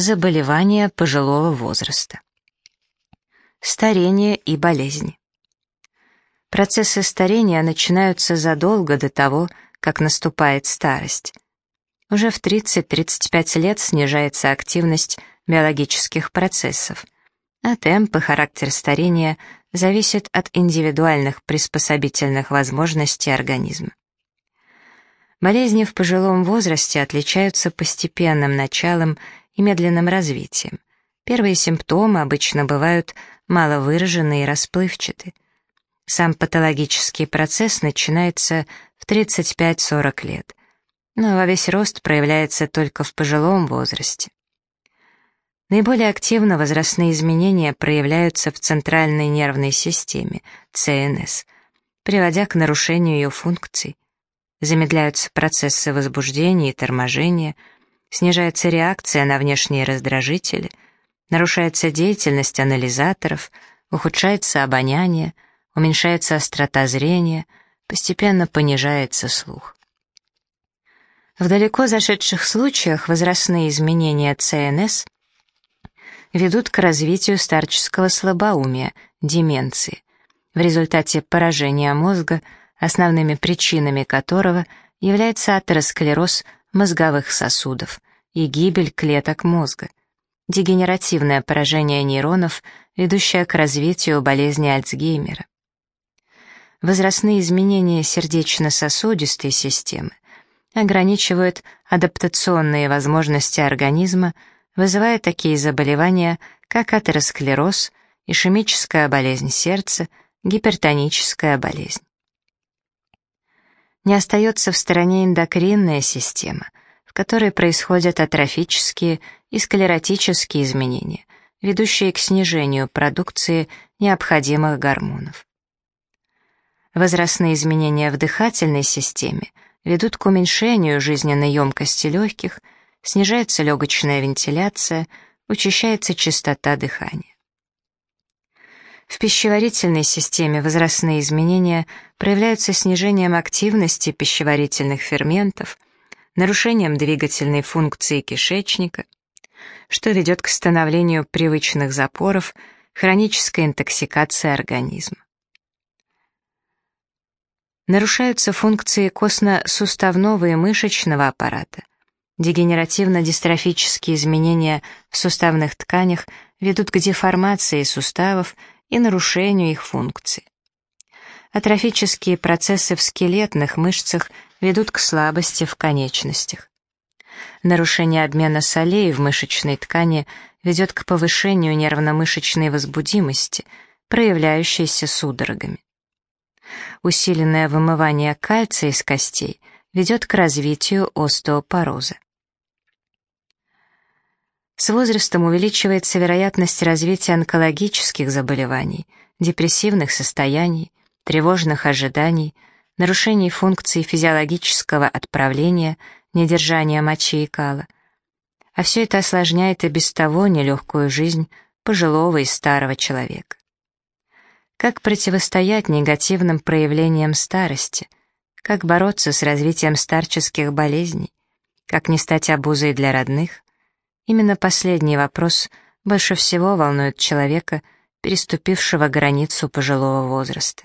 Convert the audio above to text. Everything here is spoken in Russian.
Заболевания пожилого возраста. Старение и болезни. Процессы старения начинаются задолго до того, как наступает старость. Уже в 30-35 лет снижается активность биологических процессов, а темп и характер старения зависит от индивидуальных приспособительных возможностей организма. Болезни в пожилом возрасте отличаются постепенным началом и медленным развитием. Первые симптомы обычно бывают маловыраженные и расплывчаты. Сам патологический процесс начинается в 35-40 лет, но во весь рост проявляется только в пожилом возрасте. Наиболее активно возрастные изменения проявляются в центральной нервной системе, ЦНС, приводя к нарушению ее функций. Замедляются процессы возбуждения и торможения, снижается реакция на внешние раздражители, нарушается деятельность анализаторов, ухудшается обоняние, уменьшается острота зрения, постепенно понижается слух. В далеко зашедших случаях возрастные изменения ЦНС ведут к развитию старческого слабоумия, деменции, в результате поражения мозга, основными причинами которого является атеросклероз мозговых сосудов и гибель клеток мозга, дегенеративное поражение нейронов, ведущее к развитию болезни Альцгеймера. Возрастные изменения сердечно-сосудистой системы ограничивают адаптационные возможности организма вызывая такие заболевания, как атеросклероз, ишемическая болезнь сердца, гипертоническая болезнь. Не остается в стороне эндокринная система, в которой происходят атрофические и склеротические изменения, ведущие к снижению продукции необходимых гормонов. Возрастные изменения в дыхательной системе ведут к уменьшению жизненной емкости легких – снижается легочная вентиляция, учащается частота дыхания. Пищеварительной системе возрастные изменения проявляются снижением активности пищеварительных ферментов, нарушением двигательной функции кишечника, что ведет к становлению привычных запоров, хронической интоксикации организма. Нарушаются функции костно-суставного и мышечного аппарата, Дегенеративно-дистрофические изменения в суставных тканях ведут к деформации суставов и нарушению их функций. Атрофические процессы в скелетных мышцах ведут к слабости в конечностях. Нарушение обмена солей в мышечной ткани ведет к повышению нервно-мышечной возбудимости, проявляющейся судорогами. Усиленное вымывание кальция из костей ведет к развитию остеопороза. С возрастом увеличивается вероятность развития онкологических заболеваний, депрессивных состояний, тревожных ожиданий, нарушений функций физиологического отправления, недержания мочи и кала. А все это осложняет и без того нелегкую жизнь пожилого и старого человека. Как противостоять негативным проявлениям старости? Как бороться с развитием старческих болезней? Как не стать обузой для родных? Именно последний вопрос больше всего волнует человека, переступившего границу пожилого возраста.